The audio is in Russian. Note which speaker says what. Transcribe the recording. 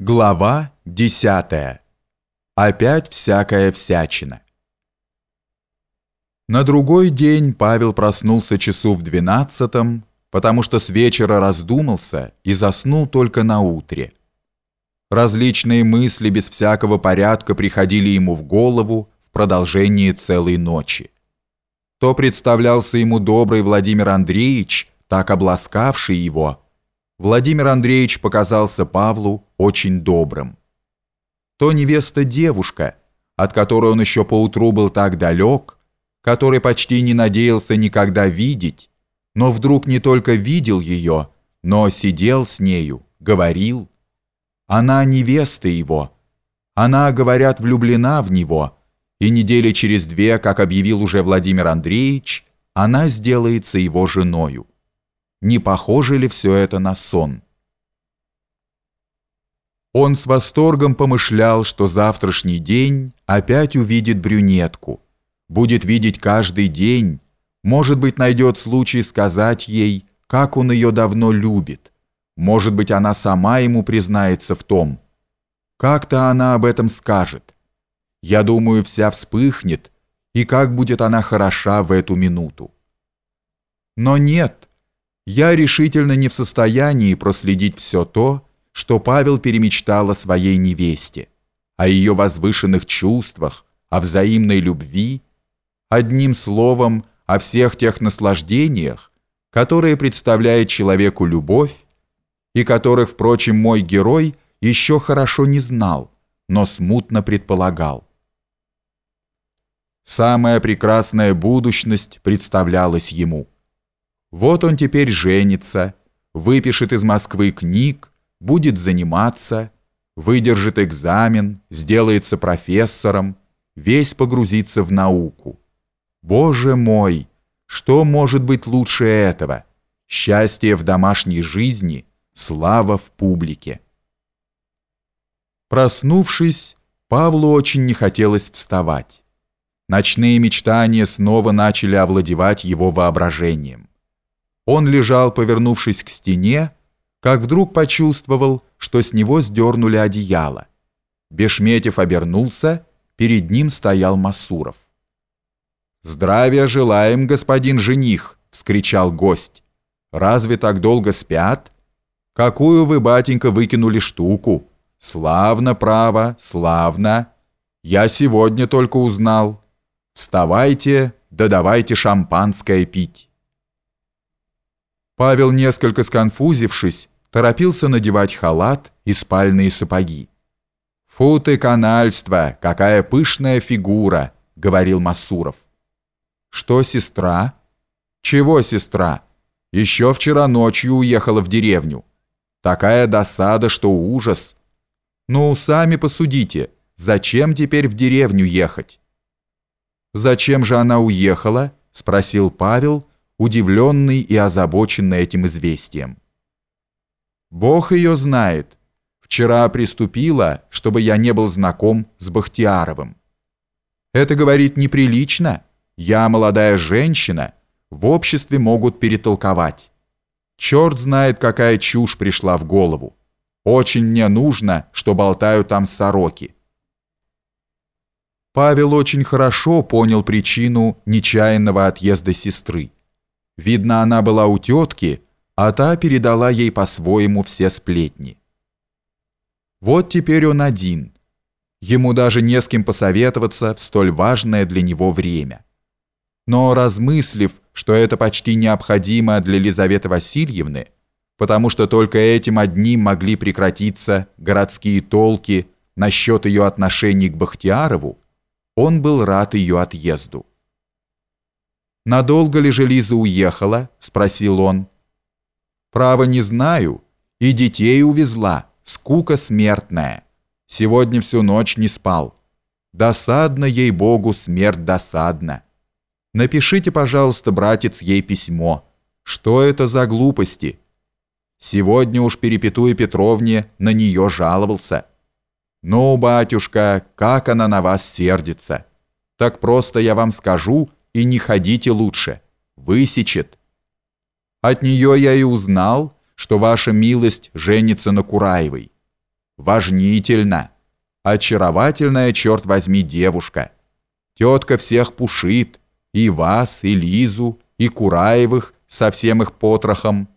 Speaker 1: Глава 10. Опять всякая всячина. На другой день Павел проснулся часу в двенадцатом, потому что с вечера раздумался и заснул только на утре. Различные мысли без всякого порядка приходили ему в голову в продолжении целой ночи. То представлялся ему добрый Владимир Андреевич, так обласкавший его, Владимир Андреевич показался Павлу очень добрым. То невеста девушка, от которой он еще поутру был так далек, который почти не надеялся никогда видеть, но вдруг не только видел ее, но сидел с нею, говорил. Она невеста его. Она, говорят, влюблена в него, и недели через две, как объявил уже Владимир Андреевич, она сделается его женою не похоже ли все это на сон. Он с восторгом помышлял, что завтрашний день опять увидит брюнетку, будет видеть каждый день, может быть, найдет случай сказать ей, как он ее давно любит, может быть, она сама ему признается в том. Как-то она об этом скажет. Я думаю, вся вспыхнет, и как будет она хороша в эту минуту. Но нет, я решительно не в состоянии проследить все то, что Павел перемечтал о своей невесте, о ее возвышенных чувствах, о взаимной любви, одним словом, о всех тех наслаждениях, которые представляет человеку любовь, и которых, впрочем, мой герой еще хорошо не знал, но смутно предполагал. Самая прекрасная будущность представлялась ему – вот он теперь женится, выпишет из Москвы книг, будет заниматься, выдержит экзамен, сделается профессором, весь погрузится в науку. Боже мой, что может быть лучше этого? Счастье в домашней жизни, слава в публике. Проснувшись, Павлу очень не хотелось вставать. Ночные мечтания снова начали овладевать его воображением. Он лежал, повернувшись к стене, как вдруг почувствовал, что с него сдернули одеяло. Бешметьев обернулся, перед ним стоял Масуров. «Здравия желаем, господин жених!» — вскричал гость. «Разве так долго спят? Какую вы, батенька, выкинули штуку? Славно, право, славно! Я сегодня только узнал. Вставайте, да давайте шампанское пить!» Павел, несколько сконфузившись, торопился надевать халат и спальные сапоги. «Фу ты, канальство! Какая пышная фигура!» — говорил Масуров. «Что, сестра?» «Чего, сестра? Еще вчера ночью уехала в деревню. Такая досада, что ужас. Ну, сами посудите, зачем теперь в деревню ехать?» «Зачем же она уехала?» — спросил Павел, удивленный и озабоченный этим известием. «Бог ее знает. Вчера приступила, чтобы я не был знаком с Бахтиаровым. Это, говорит, неприлично. Я молодая женщина, в обществе могут перетолковать. Черт знает, какая чушь пришла в голову. Очень мне нужно, что болтаю там сороки». Павел очень хорошо понял причину нечаянного отъезда сестры. Видно, она была у тетки, а та передала ей по-своему все сплетни. Вот теперь он один. Ему даже не с кем посоветоваться в столь важное для него время. Но размыслив, что это почти необходимо для Елизаветы Васильевны, потому что только этим одним могли прекратиться городские толки насчет ее отношений к Бахтиярову, он был рад ее отъезду. «Надолго ли же Лиза уехала?» – спросил он. «Право не знаю. И детей увезла. Скука смертная. Сегодня всю ночь не спал. Досадно, ей-богу, смерть досадна. Напишите, пожалуйста, братец, ей письмо. Что это за глупости?» Сегодня уж Перепетуя Петровне на нее жаловался. «Ну, батюшка, как она на вас сердится? Так просто я вам скажу, и не ходите лучше, высечет. От нее я и узнал, что ваша милость женится на Кураевой. Важнительно. Очаровательная, черт возьми, девушка. Тетка всех пушит. И вас, и Лизу, и Кураевых со всем их потрохом.